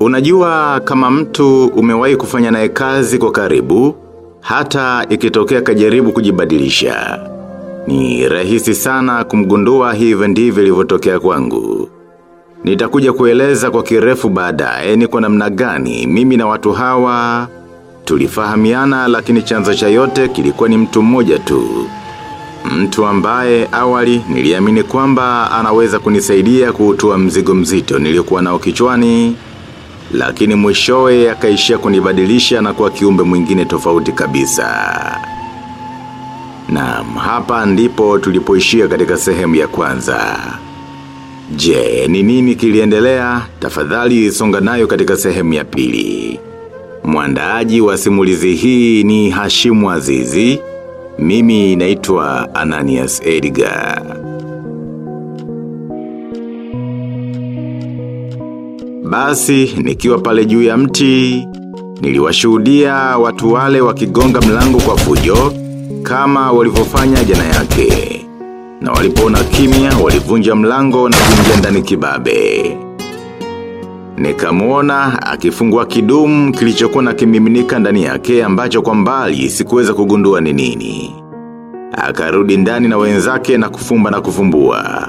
Unajua kama mtu umewahi kufanya naye kazi kwa karibu, hata ikitokea kajaribu kujibadilisha. Ni rahisi sana kumgundua hivyo ndivyo ilivyotokea kwangu. Nitakuja kueleza kwa kirefu baadaye ni kwa namna gani mimi na watu hawa tulifahamiana lakini chanzo cha yote kilikuwa ni mtu mmoja tu. Mtu ambaye awali niliamini kwamba anaweza kunisaidia kuutua mzigo mzito niliokuwa nao kichwani, lakini mwishowe akaishia kunibadilisha na kuwa kiumbe mwingine tofauti kabisa. Naam, hapa ndipo tulipoishia katika sehemu ya kwanza. Je, ni nini kiliendelea? Tafadhali songa nayo katika sehemu ya pili. Mwandaaji wa simulizi hii ni Hashimu Azizi. Mimi naitwa Ananias Edgar. Basi, nikiwa pale juu ya mti, niliwashuhudia watu wale wakigonga mlango kwa fujo, kama walivyofanya jana yake. Na walipona kimya, walivunja mlango na kuingia ndani kibabe. Nikamuona akifungua kidumu kilichokuwa na kimiminika ndani yake ambacho kwa mbali sikuweza kugundua ni nini. Akarudi ndani na wenzake na kufumba na kufumbua.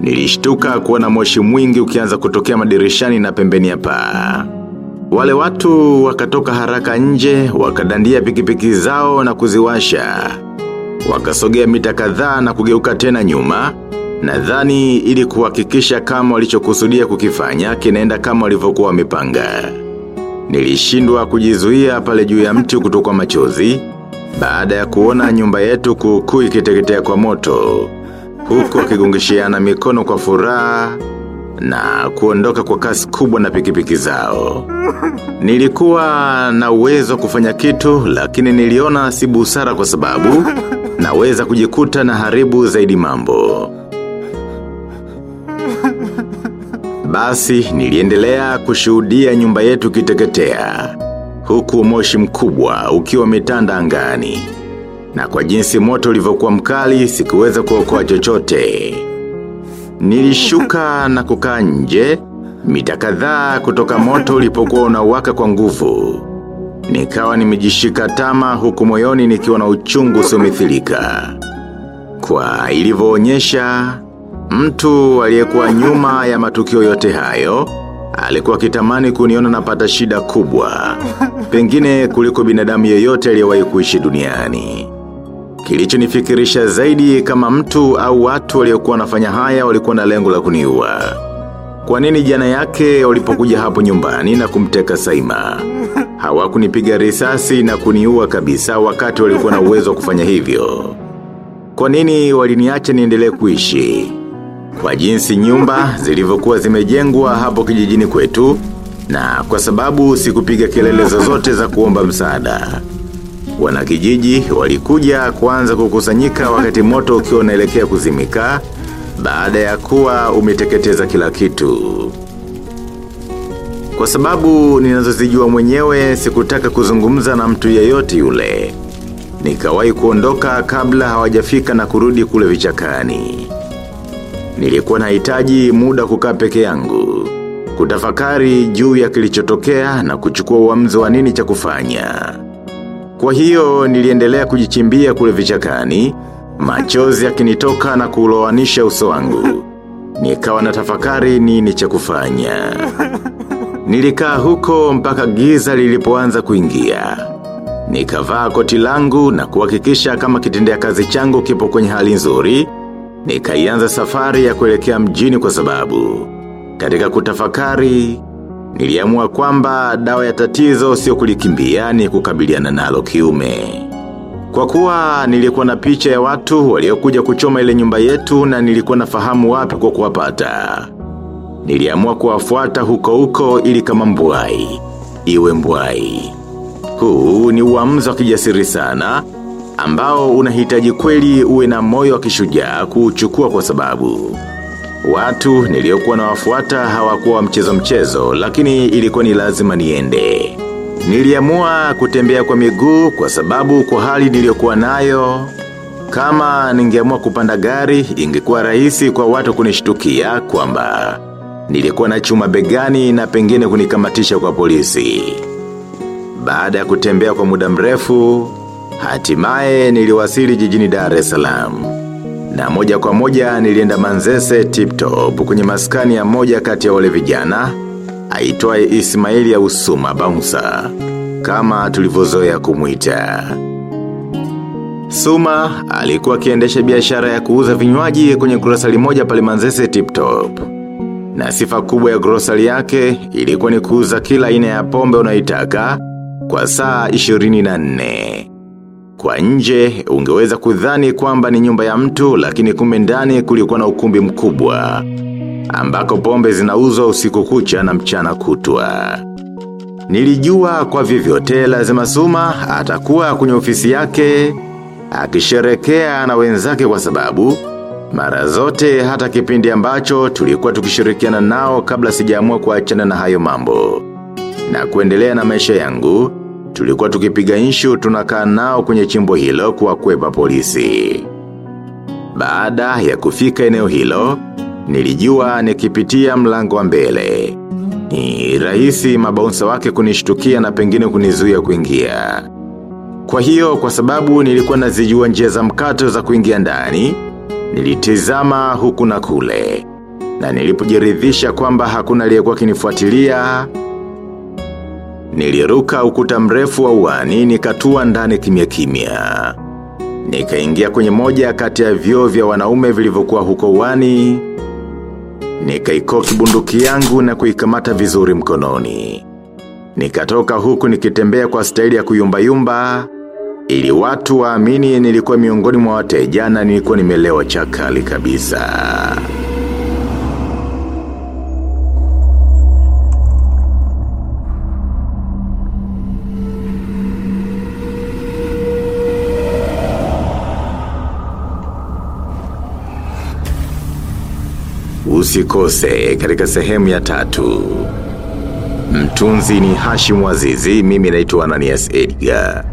Nilishtuka kuona moshi mwingi ukianza kutokea madirishani na pembeni ya paa. Wale watu wakatoka haraka nje, wakadandia pikipiki zao na kuziwasha. Wakasogea mita kadhaa na kugeuka tena nyuma, nadhani ili kuhakikisha kama walichokusudia kukifanya kinaenda kama walivyokuwa wamepanga. Nilishindwa kujizuia pale juu ya mti kutoka machozi, baada ya kuona nyumba yetu kuukuu ikiteketea kwa moto, huku wakigongesheana mikono kwa furaha na kuondoka kwa kasi kubwa na pikipiki zao. Nilikuwa na uwezo kufanya kitu, lakini niliona si busara kwa sababu, naweza kujikuta na haribu zaidi mambo. Basi niliendelea kushuhudia nyumba yetu kiteketea, huku moshi mkubwa ukiwa umetanda angani. Na kwa jinsi moto ulivyokuwa mkali sikuweza kuokoa chochote. Nilishuka na kukaa nje, mita kadhaa kutoka moto ulipokuwa unawaka kwa nguvu. Nikawa nimejishika tama huku moyoni nikiwa na uchungu usiomithilika. Kwa ilivyoonyesha, mtu aliyekuwa nyuma ya matukio yote hayo, alikuwa kitamani kuniona napata shida kubwa. Pengine kuliko binadamu yeyote aliyewahi kuishi duniani. Kilichonifikirisha zaidi kama mtu au watu waliokuwa wanafanya haya walikuwa na lengo la kuniua. Kwa nini jana yake walipokuja hapo nyumbani na kumteka Saima? Hawakunipiga risasi na kuniua kabisa wakati walikuwa na uwezo wa kufanya hivyo. Kwa nini waliniacha niendelee kuishi? Kwa jinsi nyumba zilivyokuwa zimejengwa hapo kijijini kwetu na kwa sababu sikupiga kelele zozote za kuomba msaada. Wanakijiji walikuja kuanza kukusanyika wakati moto ukiwa unaelekea kuzimika baada ya kuwa umeteketeza kila kitu. Kwa sababu ninazozijua mwenyewe sikutaka kuzungumza na mtu yeyote yule. Nikawahi kuondoka kabla hawajafika na kurudi kule vichakani. Nilikuwa nahitaji muda kukaa peke yangu. Kutafakari juu ya kilichotokea na kuchukua uamuzi wa nini cha kufanya. Kwa hiyo niliendelea kujichimbia kule vichakani, machozi yakinitoka na kuloanisha uso wangu. Nikawa na tafakari nini cha kufanya. Nilikaa huko mpaka giza lilipoanza kuingia. Nikavaa koti langu na kuhakikisha kama kitendea kazi changu kipo kwenye hali nzuri. Nikaianza safari ya kuelekea mjini kwa sababu. Katika kutafakari, niliamua kwamba dawa ya tatizo sio kulikimbia ni kukabiliana nalo kiume. Kwa kuwa nilikuwa na picha ya watu waliokuja kuchoma ile nyumba yetu na nilikuwa na fahamu wapi kwa kuwapata. Niliamua kuwafuata huko huko ili kama mbwai. Iwe mbwai. Huu ni uamuzi wa kijasiri sana, ambao unahitaji kweli uwe na moyo wa kishujaa kuuchukua kwa sababu. Watu niliokuwa na wafuata hawakuwa wa mchezo mchezo, lakini ilikuwa ni lazima niende. Niliamua kutembea kwa miguu kwa sababu kwa hali niliokuwa nayo, kama ningeamua kupanda gari ingekuwa rahisi kwa watu kunishtukia kwamba nilikuwa na chuma begani na pengine kunikamatisha kwa polisi. Baada ya kutembea kwa muda mrefu, hatimaye niliwasili jijini Dar es Salaam. Na moja kwa moja nilienda manzese tip top kwenye maskani ya moja kati ya wale vijana, aitwaye Ismaili ya Usuma Bouncer, kama tulivyozoea kumuita. Suma alikuwa akiendesha biashara ya kuuza vinywaji kwenye grosari moja pale manzese tip top. Na sifa kubwa ya grosari yake ilikuwa ni kuuza kila aina ya pombe unaitaka kwa saa 24. Kwa nje, ungeweza kudhani kwamba ni nyumba ya mtu lakini kumbe ndani kulikuwa na ukumbi mkubwa. Ambako pombe zinauzwa usiku kucha na mchana kutwa. Nilijua kwa vyovyote lazima suma atakuwa kwenye ofisi yake, akisherekea na wenzake kwa sababu, mara zote hata kipindi ambacho tulikuwa tukishirikiana nao kabla sijaamua kuachana na hayo mambo. Na kuendelea na maisha yangu, tulikuwa tukipiga inshu tunakaa nao kwenye chimbo hilo kwa kweba polisi. Baada ya kufika eneo hilo, nilijua nikipitia mlango wa mbele. Ni rahisi mabaunsa wake kunishtukia na pengine kunizuia kuingia. Kwa hiyo, kwa sababu nilikuwa nazijua njia za mkato za kuingia ndani, nilitizama huku na kule. Na nilipojiridhisha kwamba hakuna aliyekuwa kinifuatilia Niliruka ukuta mrefu wa uani nikatua ndani kimya kimya. Nikaingia kwenye moja kati ya vyoo vya wanaume vilivyokuwa huko uani. Nikaikoki bunduki yangu na kuikamata vizuri mkononi. Nikatoka huku nikitembea kwa staili ya kuyumba-yumba. Ili watu waamini nilikuwa miongoni mwa wateja na nilikuwa nimelewa chakali kabisa. Usikose katika sehemu ya tatu. Mtunzi ni Hashim Wazizi, mimi naitwa Ananias Edgar.